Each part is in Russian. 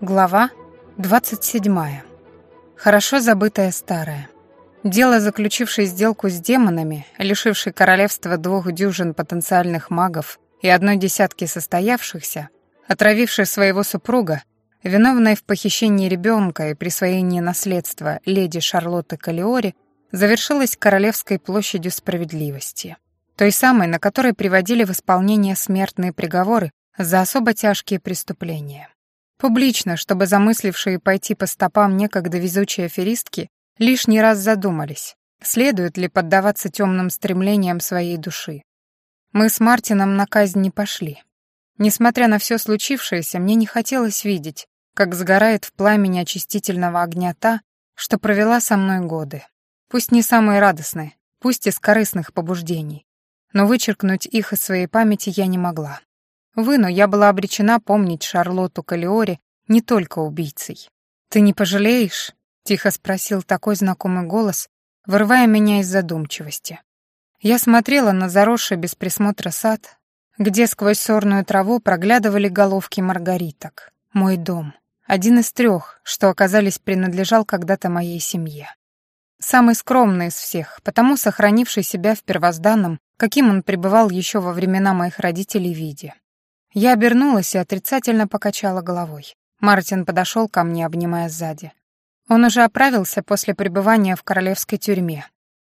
Глава 27. Хорошо забытое старое. Дело, заключившее сделку с демонами, лишившее королевства двух дюжин потенциальных магов и одной десятки состоявшихся, отравившее своего супруга, виновной в похищении ребенка и присвоении наследства леди Шарлотты Калиори, завершилось Королевской площадью справедливости, той самой, на которой приводили в исполнение смертные приговоры за особо тяжкие преступления. Публично, чтобы замыслившие пойти по стопам некогда везучие аферистки лишний раз задумались, следует ли поддаваться темным стремлениям своей души. Мы с Мартином на казнь не пошли. Несмотря на все случившееся, мне не хотелось видеть, как сгорает в пламени очистительного огня та, что провела со мной годы. Пусть не самые радостные, пусть из корыстных побуждений, но вычеркнуть их из своей памяти я не могла. Увы, но я была обречена помнить Шарлотту Калиори не только убийцей. «Ты не пожалеешь?» — тихо спросил такой знакомый голос, вырывая меня из задумчивости. Я смотрела на заросший без присмотра сад, где сквозь сорную траву проглядывали головки маргариток. Мой дом. Один из трех, что оказались принадлежал когда-то моей семье. Самый скромный из всех, потому сохранивший себя в первозданном, каким он пребывал еще во времена моих родителей виде. Я обернулась и отрицательно покачала головой. Мартин подошел ко мне, обнимая сзади. Он уже оправился после пребывания в королевской тюрьме.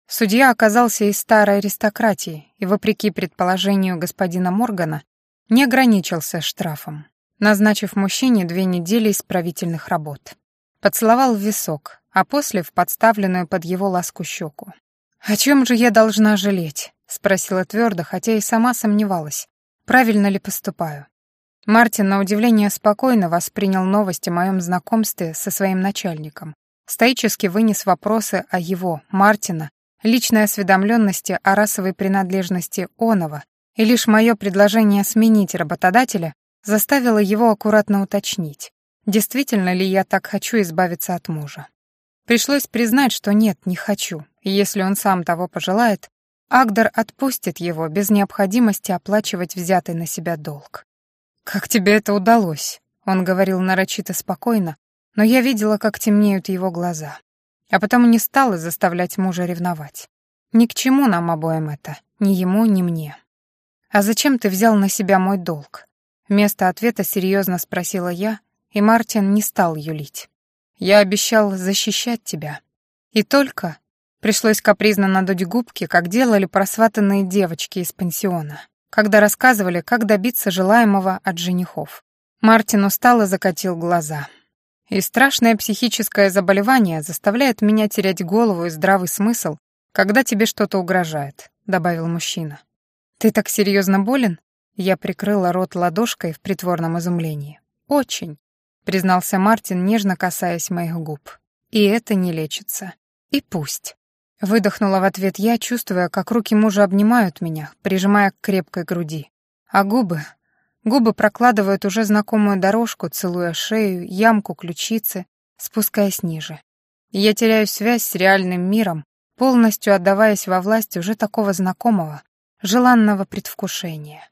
Судья оказался из старой аристократии и, вопреки предположению господина Моргана, не ограничился штрафом, назначив мужчине две недели исправительных работ. Поцеловал в висок, а после в подставленную под его ласку щеку. «О чем же я должна жалеть?» — спросила твердо, хотя и сама сомневалась, правильно ли поступаю. Мартин, на удивление, спокойно воспринял новость о моем знакомстве со своим начальником. Стоически вынес вопросы о его, Мартина, личной осведомленности о расовой принадлежности Онова, и лишь мое предложение сменить работодателя заставило его аккуратно уточнить, действительно ли я так хочу избавиться от мужа. Пришлось признать, что нет, не хочу, и если он сам того пожелает, Агдер отпустит его без необходимости оплачивать взятый на себя долг. «Как тебе это удалось?» — он говорил нарочито спокойно, но я видела, как темнеют его глаза. А потому не стала заставлять мужа ревновать. Ни к чему нам обоим это, ни ему, ни мне. «А зачем ты взял на себя мой долг?» Вместо ответа серьезно спросила я, и Мартин не стал юлить. Я обещал защищать тебя. И только пришлось капризно надуть губки, как делали просватанные девочки из пансиона, когда рассказывали, как добиться желаемого от женихов. Мартин устало закатил глаза. И страшное психическое заболевание заставляет меня терять голову и здравый смысл, когда тебе что-то угрожает, добавил мужчина. Ты так серьезно болен? Я прикрыла рот ладошкой в притворном изумлении. Очень признался Мартин, нежно касаясь моих губ. И это не лечится. И пусть. Выдохнула в ответ я, чувствуя, как руки мужа обнимают меня, прижимая к крепкой груди. А губы... Губы прокладывают уже знакомую дорожку, целуя шею, ямку ключицы, спускаясь ниже. Я теряю связь с реальным миром, полностью отдаваясь во власть уже такого знакомого, желанного предвкушения.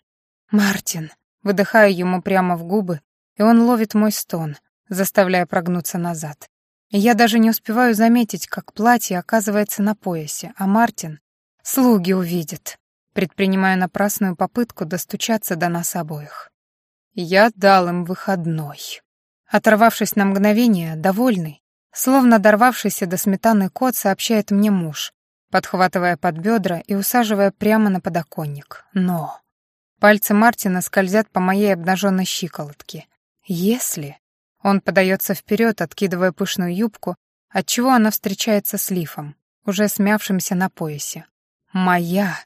«Мартин», выдыхаю ему прямо в губы, и он ловит мой стон, заставляя прогнуться назад. Я даже не успеваю заметить, как платье оказывается на поясе, а Мартин... Слуги увидят. Предпринимая напрасную попытку достучаться до нас обоих. Я дал им выходной. Оторвавшись на мгновение, довольный, словно дорвавшийся до сметаны кот, сообщает мне муж, подхватывая под бедра и усаживая прямо на подоконник. Но... Пальцы Мартина скользят по моей обнаженной щиколотке. Если... Он подается вперед, откидывая пышную юбку, отчего она встречается с лифом, уже смявшимся на поясе. «Моя!»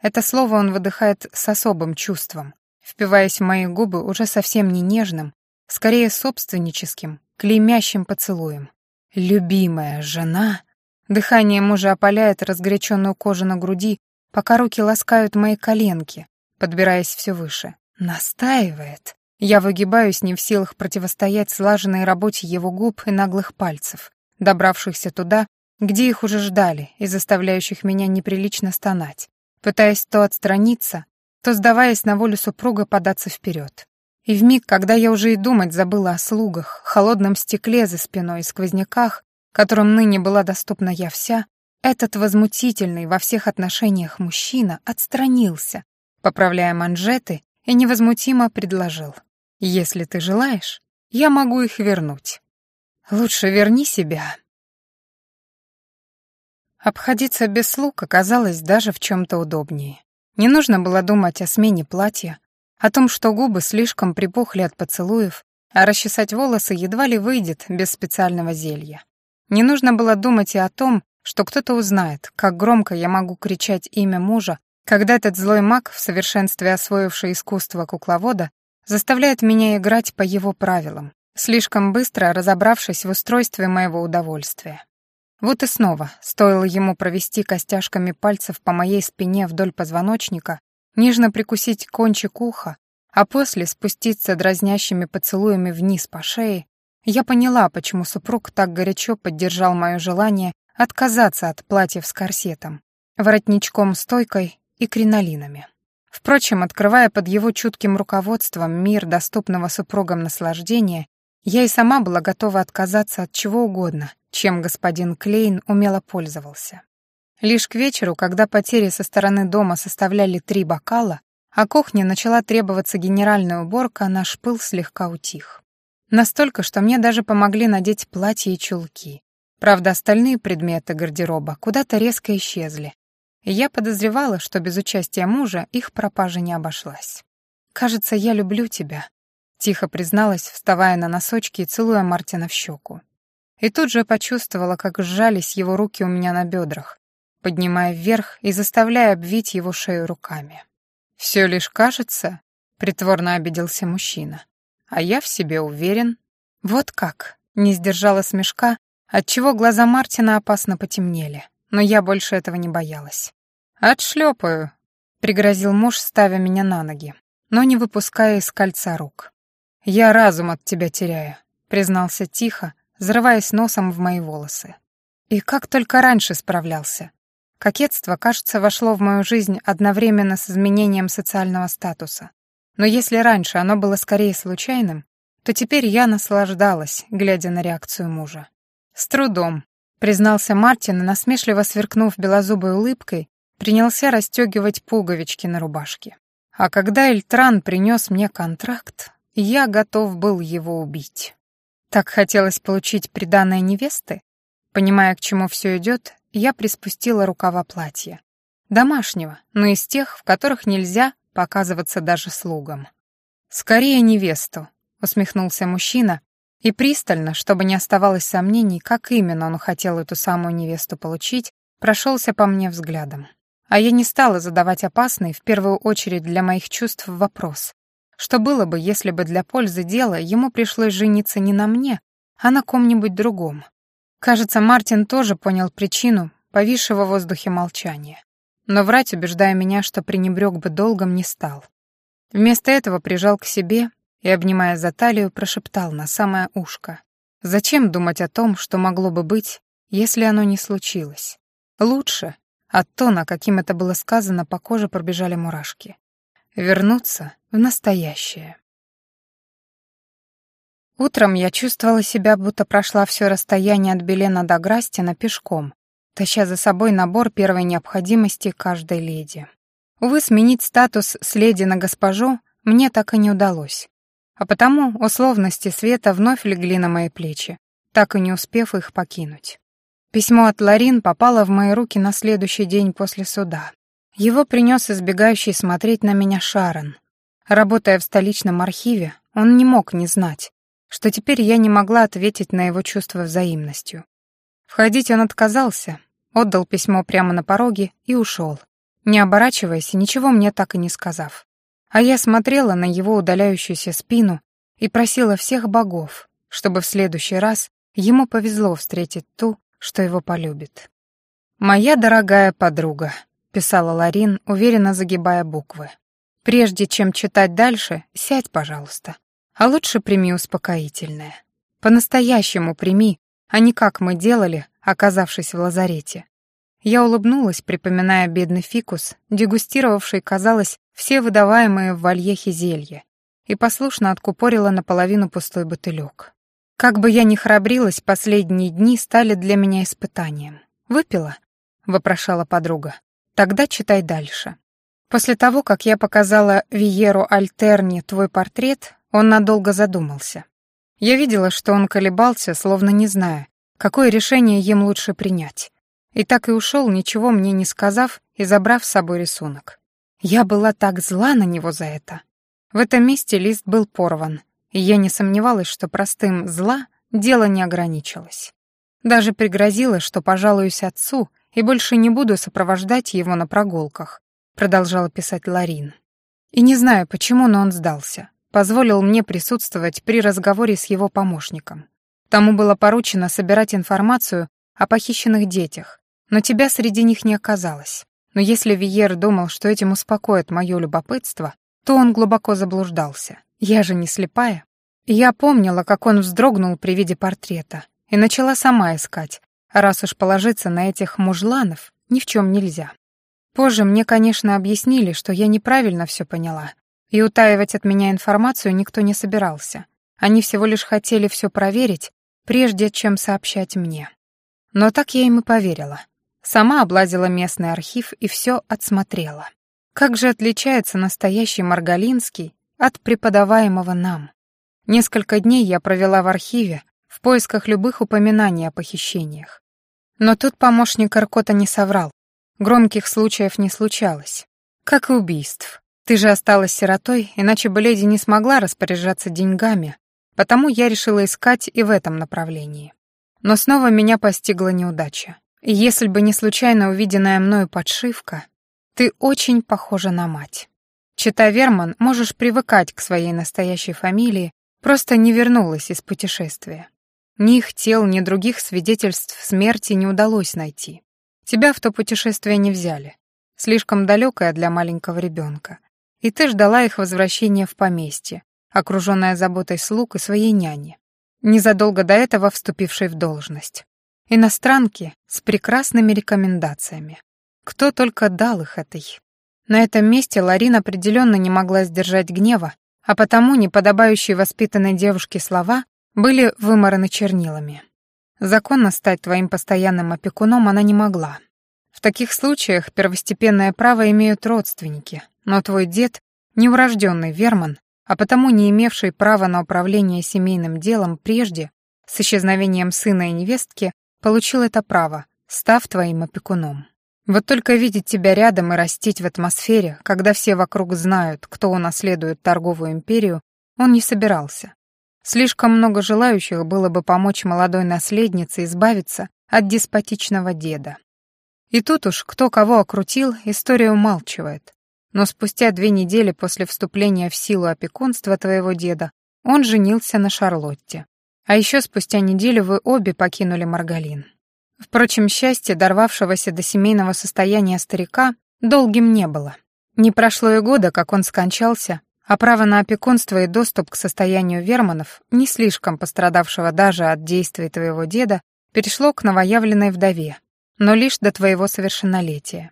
Это слово он выдыхает с особым чувством, впиваясь в мои губы уже совсем не нежным, скорее собственническим, клеймящим поцелуем. «Любимая жена!» Дыхание мужа опаляет разгоряченную кожу на груди, пока руки ласкают мои коленки, подбираясь все выше. Настаивает. Я выгибаюсь, не в силах противостоять слаженной работе его губ и наглых пальцев, добравшихся туда, где их уже ждали и заставляющих меня неприлично стонать, пытаясь то отстраниться, то, сдаваясь на волю супруга, податься вперед. И в миг, когда я уже и думать забыла о слугах, холодном стекле за спиной и сквозняках, которым ныне была доступна я вся, этот возмутительный во всех отношениях мужчина отстранился, поправляя манжеты, и невозмутимо предложил. «Если ты желаешь, я могу их вернуть. Лучше верни себя». Обходиться без слуг оказалось даже в чем-то удобнее. Не нужно было думать о смене платья, о том, что губы слишком припухли от поцелуев, а расчесать волосы едва ли выйдет без специального зелья. Не нужно было думать и о том, что кто-то узнает, как громко я могу кричать имя мужа, когда этот злой маг, в совершенстве освоивший искусство кукловода, заставляет меня играть по его правилам, слишком быстро разобравшись в устройстве моего удовольствия. Вот и снова, стоило ему провести костяшками пальцев по моей спине вдоль позвоночника, нежно прикусить кончик уха, а после спуститься дразнящими поцелуями вниз по шее, я поняла, почему супруг так горячо поддержал мое желание отказаться от платьев с корсетом, воротничком-стойкой и кринолинами. Впрочем, открывая под его чутким руководством мир доступного супругам наслаждения, я и сама была готова отказаться от чего угодно, чем господин Клейн умело пользовался. Лишь к вечеру, когда потери со стороны дома составляли три бокала, а кухне начала требоваться генеральная уборка, наш пыл слегка утих. Настолько, что мне даже помогли надеть платье и чулки. Правда, остальные предметы гардероба куда-то резко исчезли. Я подозревала, что без участия мужа их пропажа не обошлась. «Кажется, я люблю тебя», — тихо призналась, вставая на носочки и целуя Мартина в щеку. И тут же почувствовала, как сжались его руки у меня на бедрах, поднимая вверх и заставляя обвить его шею руками. «Все лишь кажется», — притворно обиделся мужчина. «А я в себе уверен». «Вот как?» — не сдержала смешка, отчего глаза Мартина опасно потемнели, но я больше этого не боялась. «Отшлепаю», — пригрозил муж, ставя меня на ноги, но не выпуская из кольца рук. «Я разум от тебя теряю», — признался тихо, взрываясь носом в мои волосы. И как только раньше справлялся. Кокетство, кажется, вошло в мою жизнь одновременно с изменением социального статуса. Но если раньше оно было скорее случайным, то теперь я наслаждалась, глядя на реакцию мужа. «С трудом», — признался Мартин, насмешливо сверкнув белозубой улыбкой, принялся расстегивать пуговички на рубашке. А когда Эльтран принес мне контракт, я готов был его убить. Так хотелось получить приданное невесты? Понимая, к чему все идет, я приспустила рукава платья. Домашнего, но из тех, в которых нельзя показываться даже слугам. «Скорее невесту», — усмехнулся мужчина, и пристально, чтобы не оставалось сомнений, как именно он хотел эту самую невесту получить, прошелся по мне взглядом. А я не стала задавать опасный, в первую очередь для моих чувств, вопрос. Что было бы, если бы для пользы дела ему пришлось жениться не на мне, а на ком-нибудь другом? Кажется, Мартин тоже понял причину повисшего в воздухе молчания. Но врать, убеждая меня, что пренебрег бы долгом, не стал. Вместо этого прижал к себе и, обнимая за талию, прошептал на самое ушко. Зачем думать о том, что могло бы быть, если оно не случилось? Лучше, от тона, каким это было сказано, по коже пробежали мурашки. Вернуться в настоящее. Утром я чувствовала себя, будто прошла все расстояние от Белена до Грастина пешком, таща за собой набор первой необходимости каждой леди. Увы, сменить статус с леди на госпожу мне так и не удалось. А потому условности света вновь легли на мои плечи, так и не успев их покинуть. Письмо от Ларин попало в мои руки на следующий день после суда. Его принес избегающий смотреть на меня Шарон. Работая в столичном архиве, он не мог не знать, что теперь я не могла ответить на его чувство взаимностью. Входить он отказался, отдал письмо прямо на пороге и ушел, не оборачиваясь и ничего мне так и не сказав. А я смотрела на его удаляющуюся спину и просила всех богов, чтобы в следующий раз ему повезло встретить ту, что его полюбит. «Моя дорогая подруга», — писала Ларин, уверенно загибая буквы. «Прежде чем читать дальше, сядь, пожалуйста. А лучше прими успокоительное. По-настоящему прими, а не как мы делали, оказавшись в лазарете. Я улыбнулась, припоминая бедный фикус, дегустировавший, казалось, все выдаваемые в вальехе зелья, и послушно откупорила наполовину пустой бутылек. Как бы я ни храбрилась, последние дни стали для меня испытанием. «Выпила?» — вопрошала подруга. «Тогда читай дальше». После того, как я показала Виеру Альтерни твой портрет, он надолго задумался. Я видела, что он колебался, словно не зная, какое решение им лучше принять. И так и ушел, ничего мне не сказав и забрав с собой рисунок. Я была так зла на него за это. В этом месте лист был порван, и я не сомневалась, что простым «зла» дело не ограничилось. Даже пригрозила, что пожалуюсь отцу и больше не буду сопровождать его на прогулках, продолжала писать Ларин. И не знаю почему, но он сдался. Позволил мне присутствовать при разговоре с его помощником. Тому было поручено собирать информацию о похищенных детях, но тебя среди них не оказалось. Но если Виер думал, что этим успокоит мое любопытство, то он глубоко заблуждался. Я же не слепая. Я помнила, как он вздрогнул при виде портрета, и начала сама искать, раз уж положиться на этих мужланов ни в чем нельзя. Позже мне, конечно, объяснили, что я неправильно все поняла, и утаивать от меня информацию никто не собирался. Они всего лишь хотели все проверить, прежде чем сообщать мне. Но так я им и поверила. Сама облазила местный архив и все отсмотрела. Как же отличается настоящий Маргалинский от преподаваемого нам? Несколько дней я провела в архиве в поисках любых упоминаний о похищениях. Но тут помощник Аркота не соврал. Громких случаев не случалось. Как и убийств. Ты же осталась сиротой, иначе бы леди не смогла распоряжаться деньгами, потому я решила искать и в этом направлении. Но снова меня постигла неудача. Если бы не случайно увиденная мною подшивка, ты очень похожа на мать. Чита Верман, можешь привыкать к своей настоящей фамилии, просто не вернулась из путешествия. Ни их тел, ни других свидетельств смерти не удалось найти. Тебя в то путешествие не взяли. Слишком далекое для маленького ребенка. И ты ждала их возвращения в поместье, окруженная заботой слуг и своей няни, незадолго до этого вступившей в должность. Иностранки с прекрасными рекомендациями. Кто только дал их этой. На этом месте Ларин определенно не могла сдержать гнева, а потому неподобающие воспитанной девушке слова были вымараны чернилами. Законно стать твоим постоянным опекуном она не могла. В таких случаях первостепенное право имеют родственники, но твой дед, неурожденный Верман, а потому не имевший права на управление семейным делом прежде, с исчезновением сына и невестки, получил это право, став твоим опекуном. Вот только видеть тебя рядом и растить в атмосфере, когда все вокруг знают, кто унаследует торговую империю, он не собирался. Слишком много желающих было бы помочь молодой наследнице избавиться от деспотичного деда. И тут уж кто кого окрутил, история умалчивает. Но спустя две недели после вступления в силу опекунства твоего деда он женился на Шарлотте. А еще спустя неделю вы обе покинули Маргалин. Впрочем, счастье, дорвавшегося до семейного состояния старика, долгим не было. Не прошло и года, как он скончался, а право на опекунство и доступ к состоянию Верманов, не слишком пострадавшего даже от действий твоего деда, перешло к новоявленной вдове, но лишь до твоего совершеннолетия,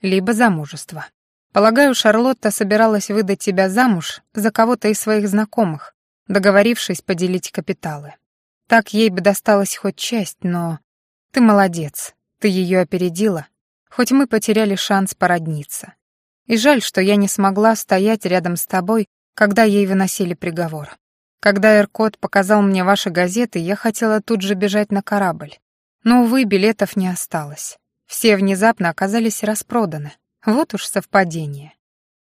либо замужества. Полагаю, Шарлотта собиралась выдать тебя замуж за кого-то из своих знакомых, договорившись поделить капиталы. Так ей бы досталась хоть часть, но... Ты молодец, ты ее опередила, хоть мы потеряли шанс породниться. И жаль, что я не смогла стоять рядом с тобой, когда ей выносили приговор. Когда Эркот показал мне ваши газеты, я хотела тут же бежать на корабль. Но, увы, билетов не осталось. Все внезапно оказались распроданы. Вот уж совпадение.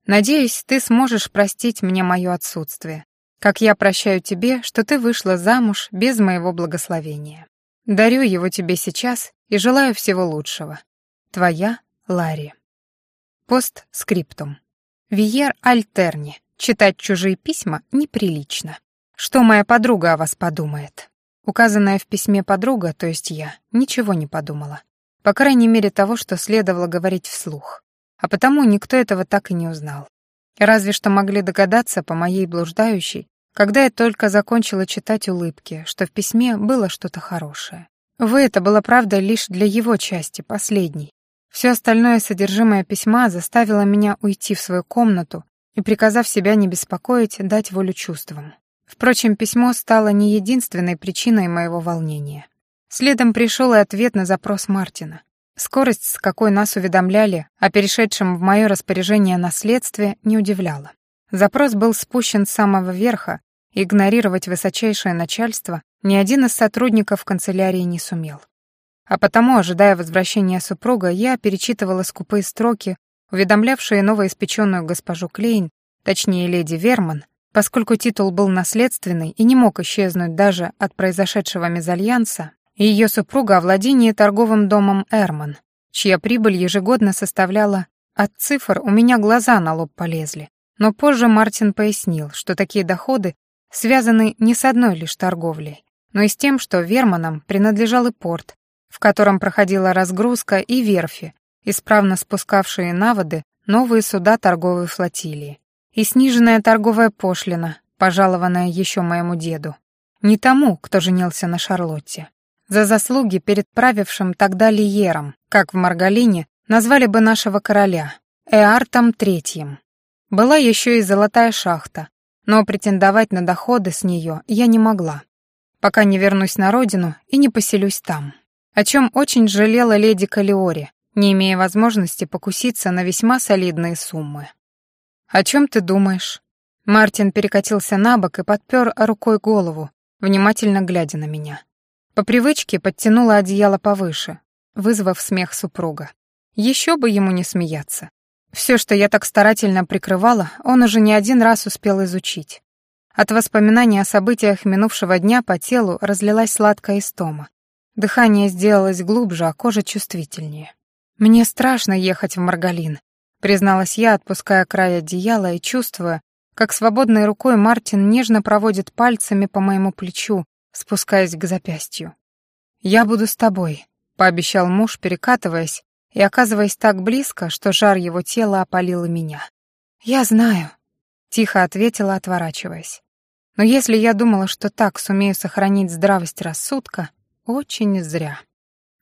Надеюсь, ты сможешь простить мне мое отсутствие, как я прощаю тебе, что ты вышла замуж без моего благословения. Дарю его тебе сейчас и желаю всего лучшего. Твоя Ларри. Постскриптум. Виер Альтерни. Читать чужие письма неприлично. Что моя подруга о вас подумает? Указанная в письме подруга, то есть я, ничего не подумала. По крайней мере того, что следовало говорить вслух а потому никто этого так и не узнал. Разве что могли догадаться по моей блуждающей, когда я только закончила читать улыбки, что в письме было что-то хорошее. Увы, это была правда лишь для его части, последней. Все остальное содержимое письма заставило меня уйти в свою комнату и, приказав себя не беспокоить, дать волю чувствам. Впрочем, письмо стало не единственной причиной моего волнения. Следом пришел и ответ на запрос Мартина. Скорость, с какой нас уведомляли о перешедшем в мое распоряжение наследстве, не удивляла. Запрос был спущен с самого верха, игнорировать высочайшее начальство ни один из сотрудников канцелярии не сумел. А потому, ожидая возвращения супруга, я перечитывала скупые строки, уведомлявшие новоиспеченную госпожу Клейн, точнее леди Верман, поскольку титул был наследственный и не мог исчезнуть даже от произошедшего мезальянса, и ее супруга о владении торговым домом Эрман, чья прибыль ежегодно составляла от цифр у меня глаза на лоб полезли. Но позже Мартин пояснил, что такие доходы связаны не с одной лишь торговлей, но и с тем, что Верманам принадлежал и порт, в котором проходила разгрузка и верфи, исправно спускавшие на воды новые суда торговой флотилии, и сниженная торговая пошлина, пожалованная еще моему деду, не тому, кто женился на Шарлотте за заслуги перед правившим тогда Лиером, как в Маргалине назвали бы нашего короля, Эартом Третьим. Была еще и золотая шахта, но претендовать на доходы с нее я не могла, пока не вернусь на родину и не поселюсь там. О чем очень жалела леди Калиори, не имея возможности покуситься на весьма солидные суммы. «О чем ты думаешь?» Мартин перекатился на бок и подпер рукой голову, внимательно глядя на меня. По привычке подтянула одеяло повыше, вызвав смех супруга. Еще бы ему не смеяться. Все, что я так старательно прикрывала, он уже не один раз успел изучить. От воспоминаний о событиях минувшего дня по телу разлилась сладкая истома. Дыхание сделалось глубже, а кожа чувствительнее. «Мне страшно ехать в Маргалин», — призналась я, отпуская край одеяла и чувствуя, как свободной рукой Мартин нежно проводит пальцами по моему плечу, спускаясь к запястью. «Я буду с тобой», — пообещал муж, перекатываясь и оказываясь так близко, что жар его тела опалил меня. «Я знаю», — тихо ответила, отворачиваясь. «Но если я думала, что так сумею сохранить здравость рассудка, очень зря».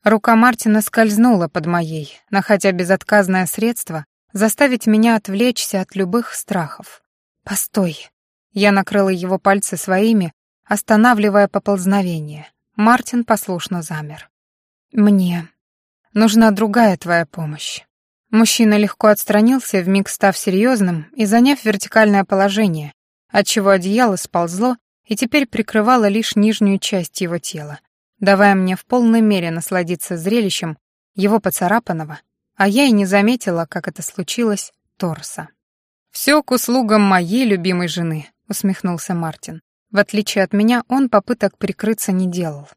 Рука Мартина скользнула под моей, находя безотказное средство заставить меня отвлечься от любых страхов. «Постой». Я накрыла его пальцы своими, останавливая поползновение. Мартин послушно замер. «Мне нужна другая твоя помощь». Мужчина легко отстранился, вмиг став серьезным и заняв вертикальное положение, отчего одеяло сползло и теперь прикрывало лишь нижнюю часть его тела, давая мне в полной мере насладиться зрелищем его поцарапанного, а я и не заметила, как это случилось, торса. «Все к услугам моей любимой жены», — усмехнулся Мартин. В отличие от меня, он попыток прикрыться не делал.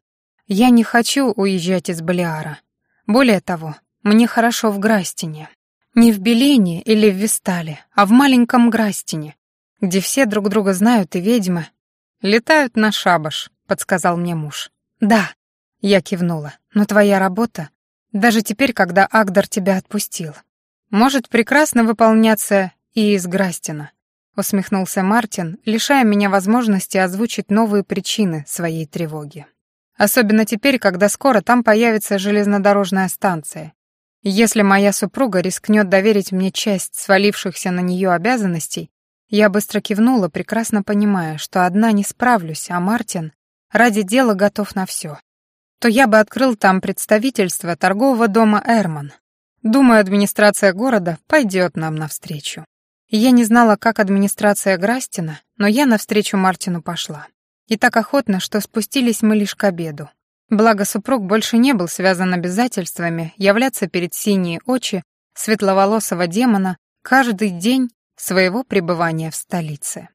Я не хочу уезжать из Балиара. Более того, мне хорошо в Грастине. Не в Белене или в Вестале, а в маленьком Грастине, где все друг друга знают и ведьмы. «Летают на шабаш», — подсказал мне муж. «Да», — я кивнула, — «но твоя работа, даже теперь, когда Агдар тебя отпустил, может прекрасно выполняться и из Грастина усмехнулся Мартин, лишая меня возможности озвучить новые причины своей тревоги. Особенно теперь, когда скоро там появится железнодорожная станция. Если моя супруга рискнет доверить мне часть свалившихся на нее обязанностей, я быстро кивнула, прекрасно понимая, что одна не справлюсь, а Мартин ради дела готов на все. То я бы открыл там представительство торгового дома «Эрман». Думаю, администрация города пойдет нам навстречу я не знала, как администрация Грастина, но я навстречу Мартину пошла. И так охотно, что спустились мы лишь к обеду. Благо супруг больше не был связан обязательствами являться перед синие очи светловолосого демона каждый день своего пребывания в столице.